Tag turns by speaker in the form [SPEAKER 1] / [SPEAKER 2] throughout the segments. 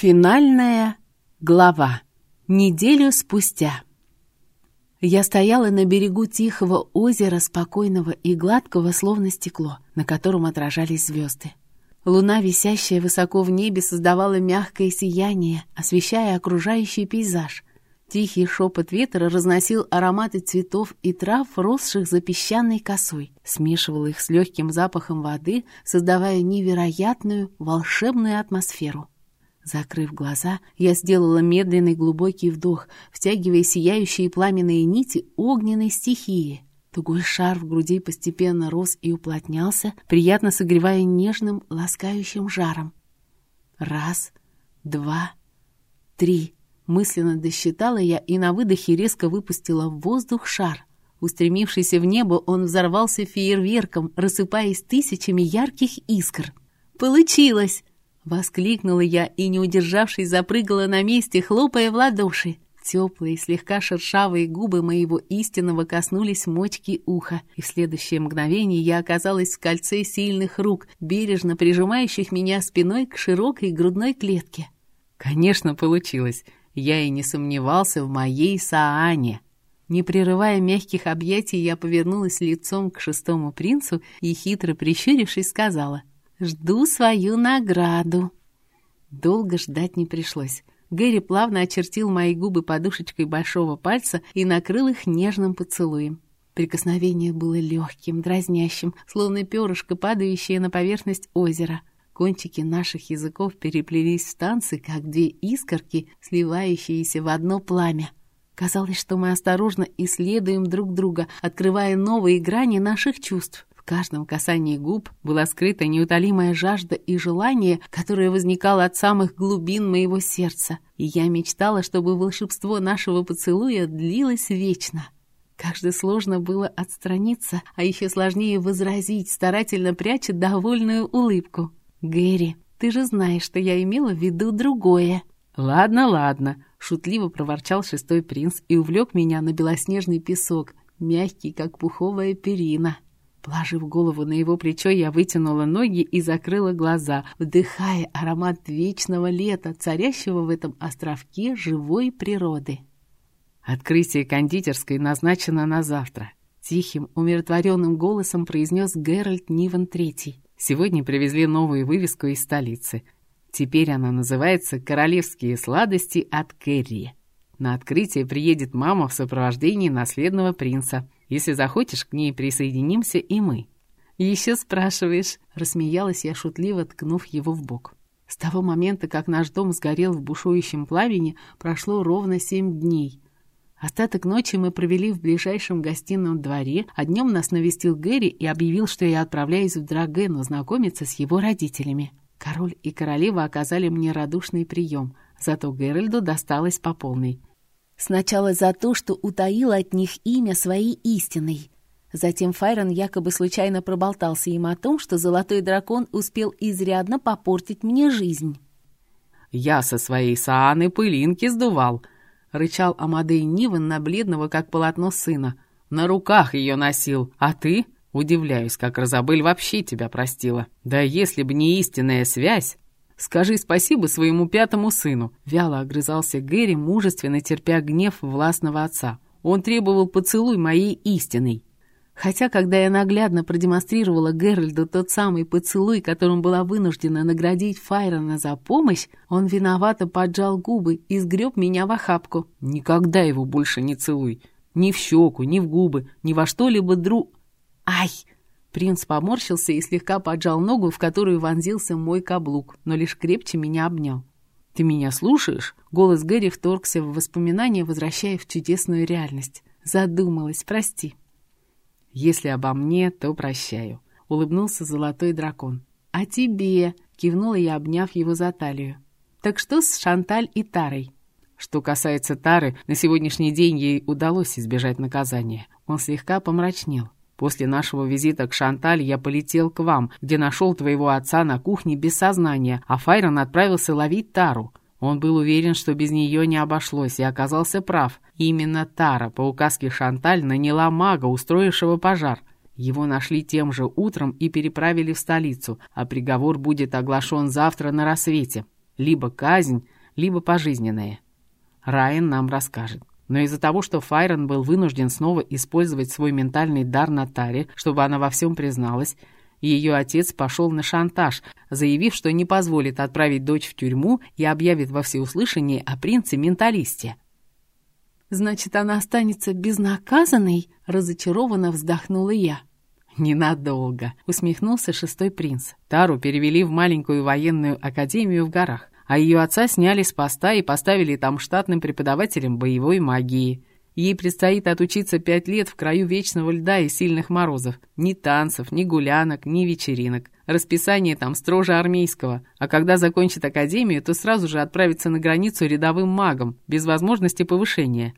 [SPEAKER 1] Финальная глава. Неделю спустя. Я стояла на берегу тихого озера, спокойного и гладкого, словно стекло, на котором отражались звезды. Луна, висящая высоко в небе, создавала мягкое сияние, освещая окружающий пейзаж. Тихий шепот ветра разносил ароматы цветов и трав, росших за песчаной косой, смешивал их с легким запахом воды, создавая невероятную волшебную атмосферу. Закрыв глаза, я сделала медленный глубокий вдох, втягивая сияющие пламенные нити огненной стихии. Тугой шар в груди постепенно рос и уплотнялся, приятно согревая нежным, ласкающим жаром. Раз, два, три. Мысленно досчитала я и на выдохе резко выпустила в воздух шар. Устремившийся в небо, он взорвался фейерверком, рассыпаясь тысячами ярких искр. «Получилось!» Воскликнула я и, не удержавшись, запрыгала на месте, хлопая в ладоши. Теплые, слегка шершавые губы моего истинного коснулись мочки уха, и в следующее мгновение я оказалась в кольце сильных рук, бережно прижимающих меня спиной к широкой грудной клетке. Конечно, получилось. Я и не сомневался в моей Саане. Не прерывая мягких объятий, я повернулась лицом к шестому принцу и, хитро прищурившись, сказала «Жду свою награду». Долго ждать не пришлось. Гэри плавно очертил мои губы подушечкой большого пальца и накрыл их нежным поцелуем. Прикосновение было легким, дразнящим, словно перышко, падающее на поверхность озера. Кончики наших языков переплелись в танцы, как две искорки, сливающиеся в одно пламя. Казалось, что мы осторожно исследуем друг друга, открывая новые грани наших чувств каждом касании губ была скрыта неутолимая жажда и желание, которое возникало от самых глубин моего сердца, и я мечтала, чтобы волшебство нашего поцелуя длилось вечно. Как же сложно было отстраниться, а еще сложнее возразить, старательно пряча довольную улыбку. «Гэри, ты же знаешь, что я имела в виду другое». «Ладно, ладно», — шутливо проворчал шестой принц и увлек меня на белоснежный песок, мягкий, как пуховая перина. Положив голову на его плечо, я вытянула ноги и закрыла глаза, вдыхая аромат вечного лета, царящего в этом островке живой природы. Открытие кондитерской назначено на завтра. Тихим, умиротворенным голосом произнес Геральт Ниван Третий. Сегодня привезли новую вывеску из столицы. Теперь она называется «Королевские сладости от Керри». На открытие приедет мама в сопровождении наследного принца. Если захочешь, к ней присоединимся и мы». «Еще спрашиваешь?» — рассмеялась я шутливо, ткнув его в бок. С того момента, как наш дом сгорел в бушующем пламени, прошло ровно семь дней. Остаток ночи мы провели в ближайшем гостином дворе, а днем нас навестил Гэри и объявил, что я отправляюсь в Драгену знакомиться с его родителями. Король и королева оказали мне радушный прием, зато Геральду досталось по полной. Сначала за то, что утаил от них имя своей истинной. Затем Файрон якобы случайно проболтался им о том, что Золотой Дракон успел изрядно попортить мне жизнь. «Я со своей Сааны пылинки сдувал», — рычал Амадей Ниван на бледного, как полотно сына. «На руках ее носил, а ты?» Удивляюсь, как Розабель вообще тебя простила. Да если бы не истинная связь, Скажи спасибо своему пятому сыну!» Вяло огрызался Гэри, мужественно терпя гнев властного отца. Он требовал поцелуй моей истиной. Хотя, когда я наглядно продемонстрировала Геральду тот самый поцелуй, которым была вынуждена наградить Файрона за помощь, он виновато поджал губы и сгреб меня в охапку. «Никогда его больше не целуй! Ни в щеку, ни в губы, ни во что-либо дру...» «Ай!» Принц поморщился и слегка поджал ногу, в которую вонзился мой каблук, но лишь крепче меня обнял. «Ты меня слушаешь?» Голос Гэри вторгся в воспоминания, возвращая в чудесную реальность. Задумалась, прости. «Если обо мне, то прощаю», — улыбнулся золотой дракон. «А тебе?» — кивнула я, обняв его за талию. «Так что с Шанталь и Тарой?» Что касается Тары, на сегодняшний день ей удалось избежать наказания. Он слегка помрачнел. После нашего визита к Шанталь я полетел к вам, где нашел твоего отца на кухне без сознания, а Файрон отправился ловить Тару. Он был уверен, что без нее не обошлось, и оказался прав. Именно Тара, по указке Шанталь, наняла мага, устроившего пожар. Его нашли тем же утром и переправили в столицу, а приговор будет оглашен завтра на рассвете. Либо казнь, либо пожизненное. Райан нам расскажет. Но из-за того, что Файрон был вынужден снова использовать свой ментальный дар на Таре, чтобы она во всем призналась, ее отец пошел на шантаж, заявив, что не позволит отправить дочь в тюрьму и объявит во всеуслышание о принце-менталисте.
[SPEAKER 2] «Значит, она останется безнаказанной?» — разочарованно вздохнула я.
[SPEAKER 1] «Ненадолго», — усмехнулся шестой принц. Тару перевели в маленькую военную академию в горах, а ее отца сняли с поста и поставили там штатным преподавателем боевой магии. Ей предстоит отучиться пять лет в краю вечного льда и сильных морозов. Ни танцев, ни гулянок, ни вечеринок. Расписание там строже армейского. А когда закончит академию, то сразу же отправится на границу рядовым магом, без возможности повышения.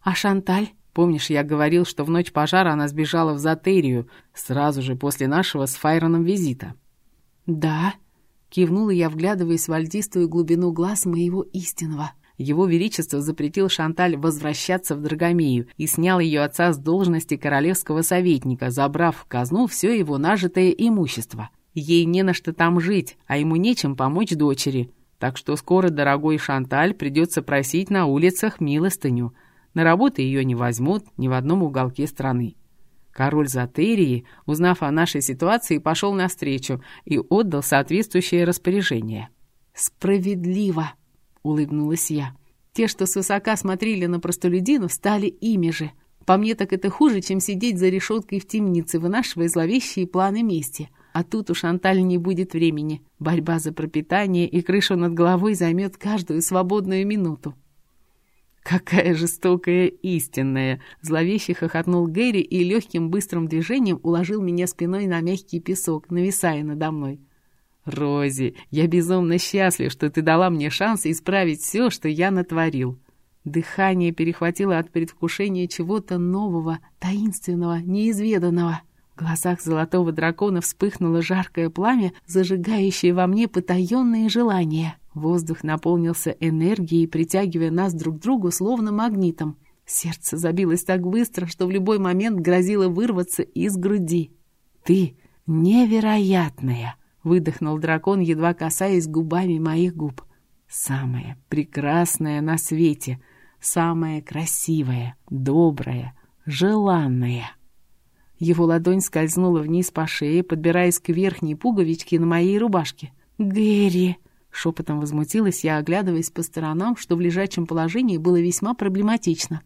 [SPEAKER 2] А Шанталь?
[SPEAKER 1] Помнишь, я говорил, что в ночь пожара она сбежала в Затерию, сразу же после нашего с Файроном визита?
[SPEAKER 2] Да, кивнула я, вглядываясь в альдистую глубину глаз моего истинного.
[SPEAKER 1] Его Величество запретил Шанталь возвращаться в Драгомею и снял ее отца с должности королевского советника, забрав в казну все его нажитое имущество. Ей не на что там жить, а ему нечем помочь дочери. Так что скоро дорогой Шанталь придется просить на улицах милостыню. На работу ее не возьмут ни в одном уголке страны. Король Затерии, узнав о нашей ситуации, пошел навстречу и отдал соответствующее распоряжение.
[SPEAKER 2] «Справедливо!» улыбнулась я. Те, что свысока смотрели на простолюдинов, стали ими же. По мне так это хуже, чем сидеть за решеткой в темнице, вынашивая зловещие планы мести. А тут у Шанталь не будет времени. Борьба за пропитание и крышу над головой займет каждую свободную минуту.
[SPEAKER 1] «Какая жестокая истинная!» Зловеще хохотнул Гэри и легким быстрым движением уложил меня спиной на мягкий песок, нависая надо мной. «Рози, я безумно счастлив, что ты дала мне шанс исправить все, что я натворил».
[SPEAKER 2] Дыхание перехватило от предвкушения чего-то нового, таинственного, неизведанного. В глазах золотого дракона вспыхнуло жаркое пламя, зажигающее во мне потаенные желания. Воздух наполнился энергией, притягивая нас друг к другу словно магнитом. Сердце забилось так быстро, что в любой момент грозило вырваться из груди. «Ты невероятная!» выдохнул дракон, едва касаясь губами моих губ. «Самое прекрасное на свете, самое красивое, доброе, желанное». Его ладонь скользнула вниз по шее, подбираясь к верхней пуговичке на моей рубашке. «Гэри!» — шепотом возмутилась я, оглядываясь по сторонам, что в лежачем положении было весьма проблематично.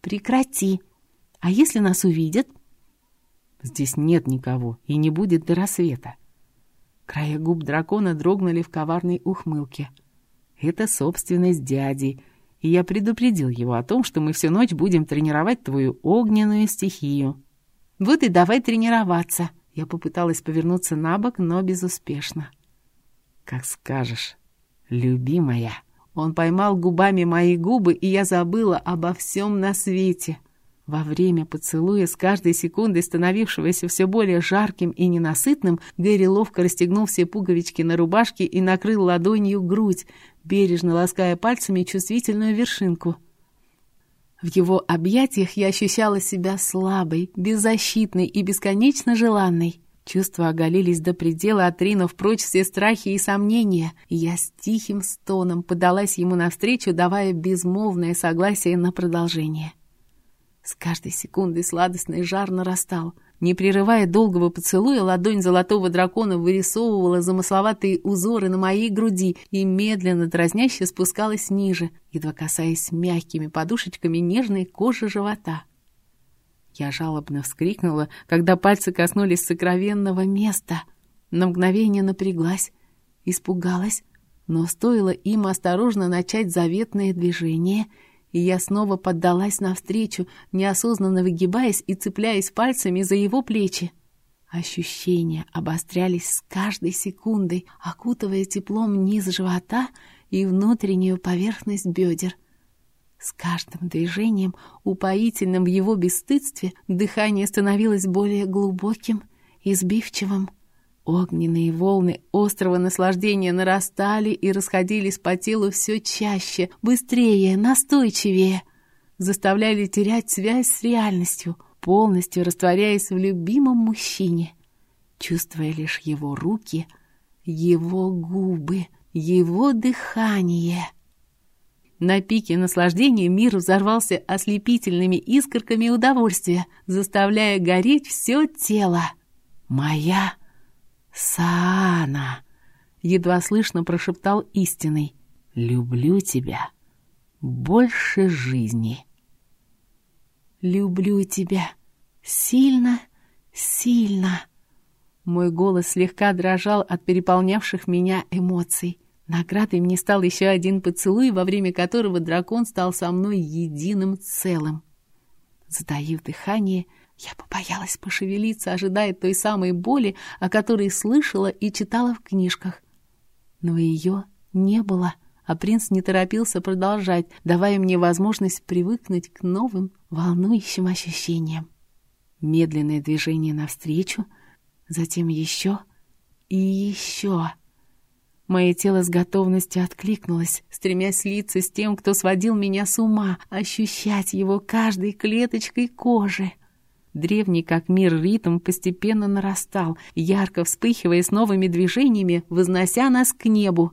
[SPEAKER 2] «Прекрати! А если нас увидят?»
[SPEAKER 1] «Здесь нет никого и не будет до рассвета.
[SPEAKER 2] Края губ дракона дрогнули в коварной ухмылке.
[SPEAKER 1] «Это собственность дяди, и я предупредил его о том, что мы всю ночь будем тренировать твою огненную стихию».
[SPEAKER 2] «Вот и давай тренироваться!» Я попыталась повернуться на бок, но безуспешно.
[SPEAKER 1] «Как скажешь, любимая!»
[SPEAKER 2] Он поймал губами мои губы, и я забыла обо всем на свете. Во время поцелуя, с каждой секундой становившегося все более жарким и ненасытным, Гэри ловко расстегнул все пуговички на рубашке и накрыл ладонью грудь, бережно лаская пальцами чувствительную вершинку. В его объятиях я ощущала себя слабой, беззащитной и бесконечно желанной. Чувства оголились до предела, отринув прочь все страхи и сомнения. Я с тихим стоном подалась ему навстречу, давая безмолвное согласие на продолжение. С каждой секундой сладостный жар нарастал. Не прерывая долгого поцелуя, ладонь золотого дракона вырисовывала замысловатые узоры на моей груди и медленно дразняще спускалась ниже, едва касаясь мягкими подушечками нежной кожи живота. Я жалобно вскрикнула, когда пальцы коснулись сокровенного места. На мгновение напряглась, испугалась, но стоило им осторожно начать заветное движение — и я снова поддалась навстречу, неосознанно выгибаясь и цепляясь пальцами за его плечи. Ощущения обострялись с каждой секундой, окутывая теплом низ живота и внутреннюю поверхность бедер. С каждым движением, упоительным в его бесстыдстве, дыхание становилось более глубоким и сбивчивым. Огненные волны острого наслаждения нарастали и расходились по телу все чаще, быстрее, настойчивее. Заставляли терять связь с реальностью, полностью растворяясь в любимом мужчине, чувствуя лишь его руки, его губы,
[SPEAKER 1] его дыхание. На пике наслаждения мир взорвался ослепительными искорками удовольствия, заставляя гореть все тело. «Моя Саана!» — едва слышно прошептал истинный. «Люблю тебя больше жизни». «Люблю тебя сильно, сильно». Мой голос слегка дрожал от переполнявших меня эмоций. Наградой мне стал еще один поцелуй, во время которого дракон стал со мной единым целым. Затаив дыхание, я побоялась пошевелиться, ожидая той самой боли, о которой слышала и читала в книжках. Но ее не было, а принц не торопился продолжать, давая мне возможность привыкнуть к новым, волнующим ощущениям. Медленное движение навстречу, затем еще и еще — Мое тело с готовностью откликнулось, стремясь слиться с тем, кто сводил меня с ума, ощущать его каждой клеточкой кожи. Древний как мир ритм постепенно нарастал, ярко вспыхивая с новыми движениями, вознося нас к небу.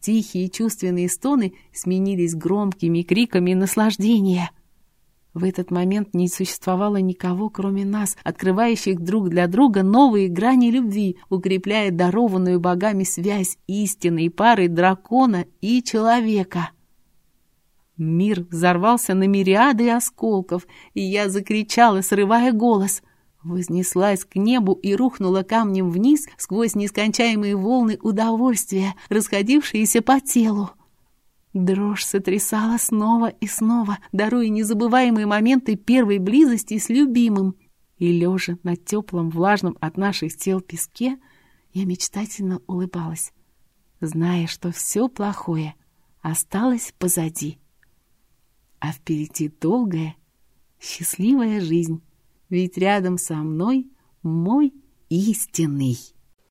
[SPEAKER 1] Тихие чувственные стоны сменились громкими криками наслаждения — в этот момент не существовало никого, кроме нас, открывающих друг для друга новые грани любви, укрепляя дарованную богами связь истинной пары дракона и человека. Мир взорвался на мириады осколков, и я закричала, срывая голос. Вознеслась к небу и рухнула камнем вниз сквозь нескончаемые волны удовольствия, расходившиеся по телу. Дрожь сотрясала снова и снова, даруя незабываемые моменты первой близости с любимым. И, лежа на теплом, влажном от наших тел песке, я мечтательно улыбалась, зная, что все плохое осталось позади. А впереди долгая, счастливая жизнь, ведь рядом со мной мой истинный.